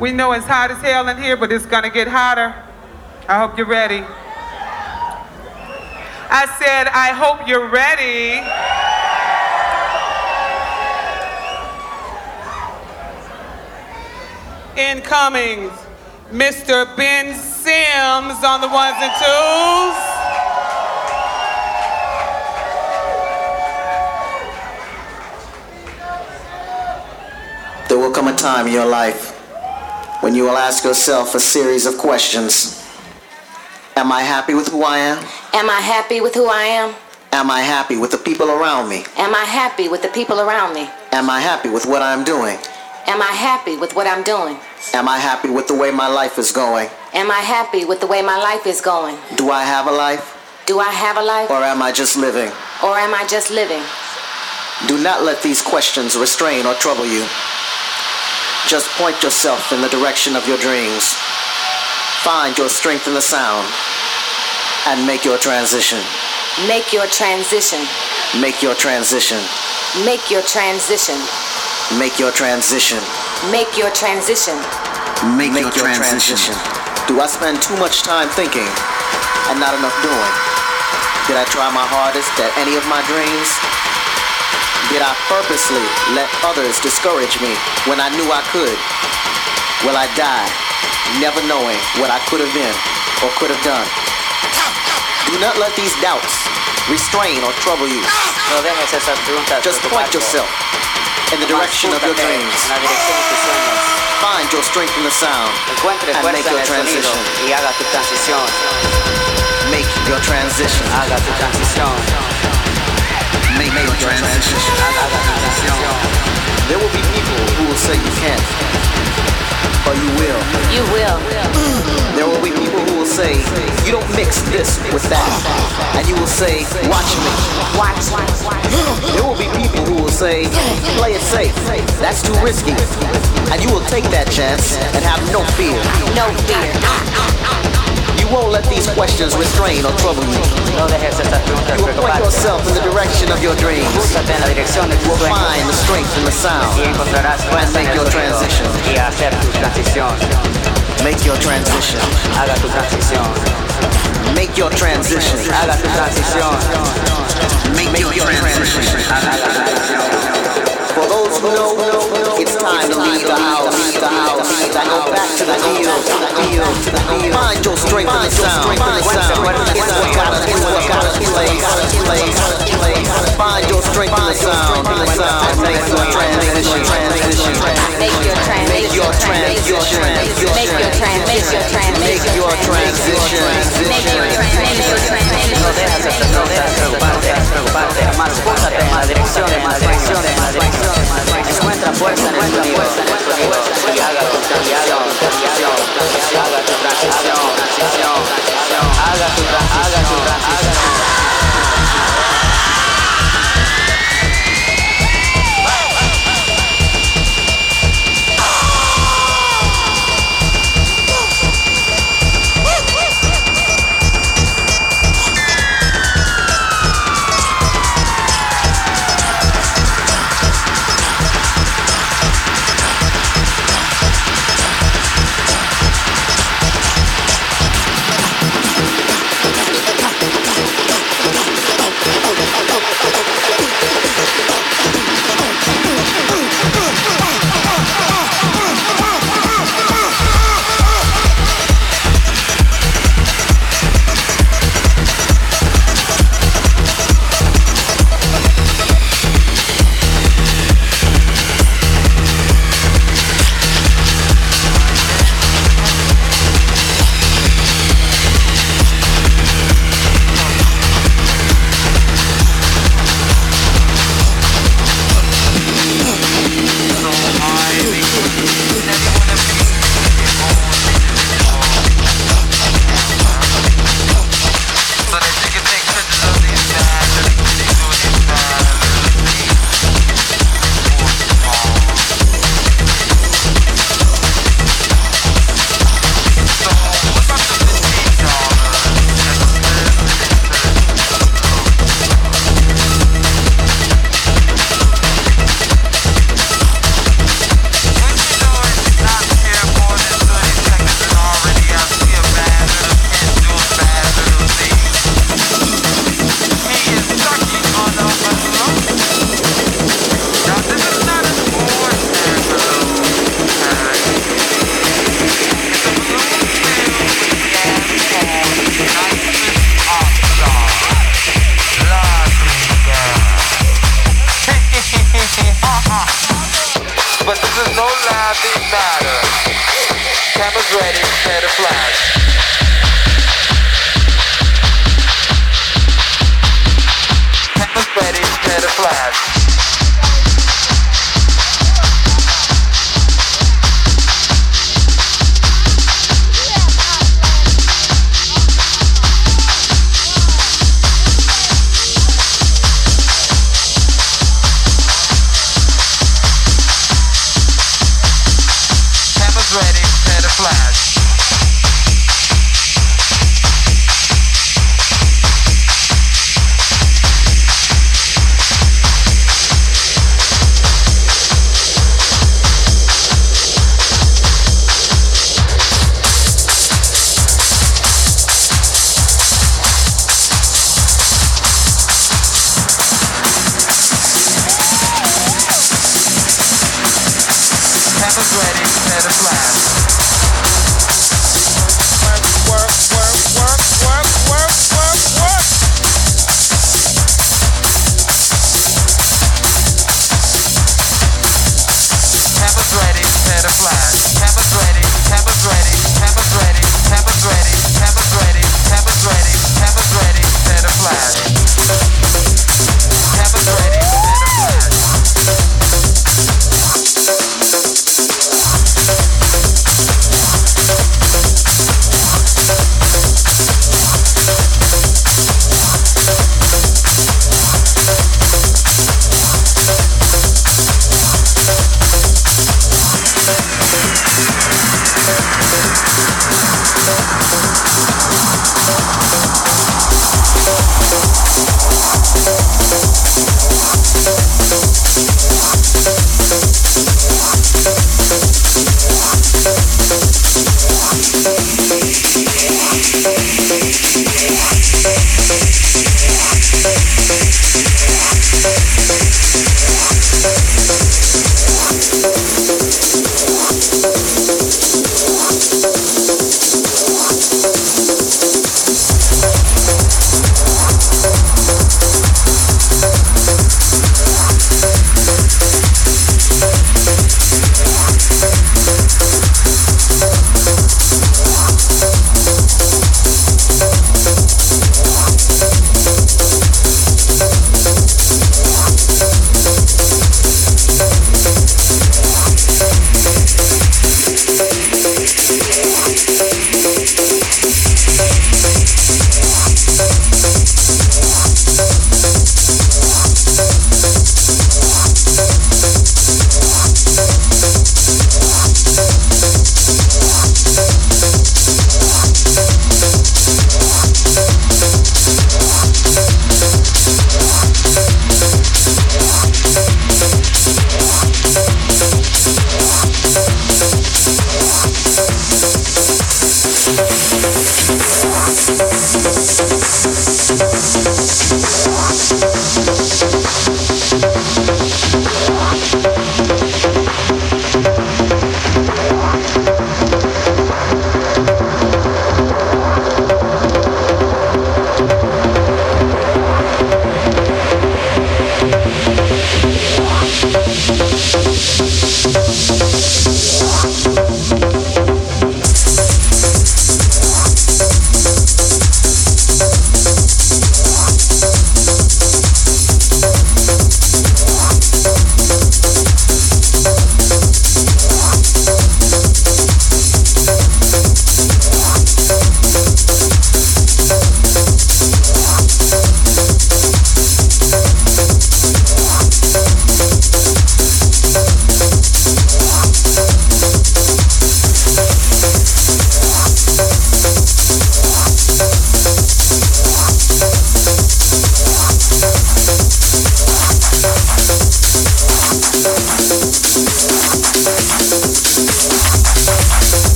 We know it's hot as hell in here, but it's gonna get hotter. I hope you're ready. I said, I hope you're ready. Incoming, Mr. Ben Sims on the ones and twos. There will come a time in your life when you will ask yourself a series of questions. Am I happy with who I am? Am I happy with who I am? Am I happy with the people around me? Am I happy with the people around me? Am I happy with what I'm doing? Am I happy with what I'm doing? Am I happy with the way my life is going? Am I happy with the way my life is going? Do I have a life? Do I have a life? Or am I just living? Or am I just living? Do not let these questions restrain or trouble you. Just point yourself in the direction of your dreams. Find your strength in the sound and make your transition. Make your transition. Make your transition. Make your transition. Make your transition. Make your transition. Make, your, transition. Do I spend too much time thinking and not enough doing? Did I try my hardest at any of my dreams? Did I purposely let others discourage me when I knew I could? Will I die never knowing what I could have been or could have done? Do not let these doubts restrain or trouble you. No dejes esas preguntas Just point yourself in the direction of your dreams. En la dirección de tus sueños. Find your strength in the sound and make your transition. y haga tu transición. Make your transition. Make your transition. Haga tu transición. There will be people who will say you can't, but you will. You will. There will be people who will say you don't mix this with that, and you will say watch me. Watch. Watch. Watch. There will be people who will say play it safe. That's too risky, and you will take that chance and have no fear. No fear. Won't let these questions restrain or trouble you. No dejes esas preguntas You will point yourself in the direction of your dreams. Búscate en la dirección de You tus will sueños. find the strength in the sound. Y encontrarás And fuerza en make el your transition. Y hacer tu transición. Make your transition. Haga tu transición. Make your transition. Haga tu transición. Make your transition. Haga tu transición. Those who know, it's time to leave the house, the house, and go back to the field. Find your strength in the sound. It's what got us, it's what got us place, place, place. Find your strength in the sound. Make your transition. Make your transition. Make your transition, Make your transition. Make your transition, Make your transition. No dejes esas preguntas preocuparte, preocuparte. Más búscate de la dirección de la dirección. Encuentra fuerza en el sonido. Y haga tu transición. Transición. Transición. Ready, set a flash.